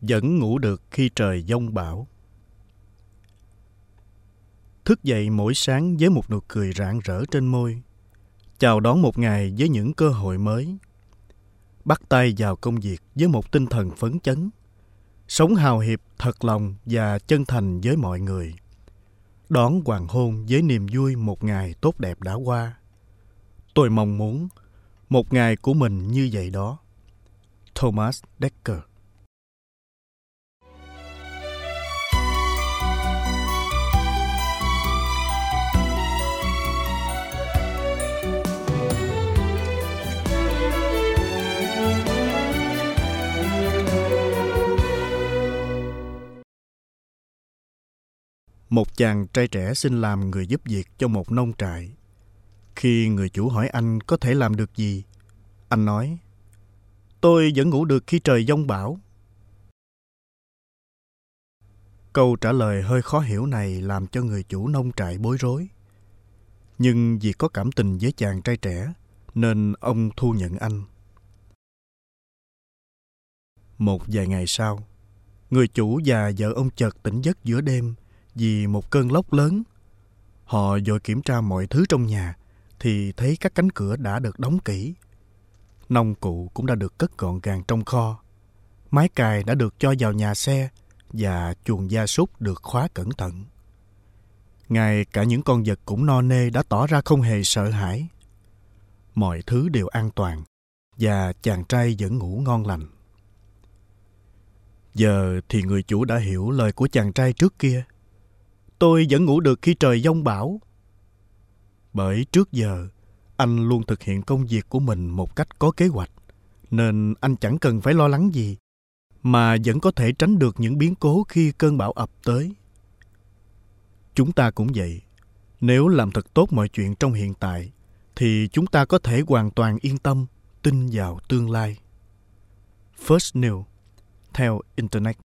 vẫn ngủ được khi trời giông bão. Thức dậy mỗi sáng với một nụ cười rạng rỡ trên môi, chào đón một ngày với những cơ hội mới. Bắt tay vào công việc với một tinh thần phấn chấn, sống hào hiệp, thật lòng và chân thành với mọi người. Đón hoàng hôn với niềm vui một ngày tốt đẹp đã qua. Tôi mong muốn một ngày của mình như vậy đó. Thomas Dekker Một chàng trai trẻ xin làm người giúp việc cho một nông trại. Khi người chủ hỏi anh có thể làm được gì, anh nói, tôi vẫn ngủ được khi trời giông bão. Câu trả lời hơi khó hiểu này làm cho người chủ nông trại bối rối. Nhưng vì có cảm tình với chàng trai trẻ, nên ông thu nhận anh. Một vài ngày sau, người chủ và vợ ông chợt tỉnh giấc giữa đêm vì một cơn lốc lớn. Họ vội kiểm tra mọi thứ trong nhà, thì thấy các cánh cửa đã được đóng kỹ. Nông cụ cũng đã được cất gọn gàng trong kho. Mái cài đã được cho vào nhà xe và chuồng gia súc được khóa cẩn thận. Ngay cả những con vật cũng no nê đã tỏ ra không hề sợ hãi. Mọi thứ đều an toàn và chàng trai vẫn ngủ ngon lành. Giờ thì người chủ đã hiểu lời của chàng trai trước kia tôi vẫn ngủ được khi trời giông bão. Bởi trước giờ, anh luôn thực hiện công việc của mình một cách có kế hoạch, nên anh chẳng cần phải lo lắng gì, mà vẫn có thể tránh được những biến cố khi cơn bão ập tới. Chúng ta cũng vậy. Nếu làm thật tốt mọi chuyện trong hiện tại, thì chúng ta có thể hoàn toàn yên tâm, tin vào tương lai. First New, theo Internet.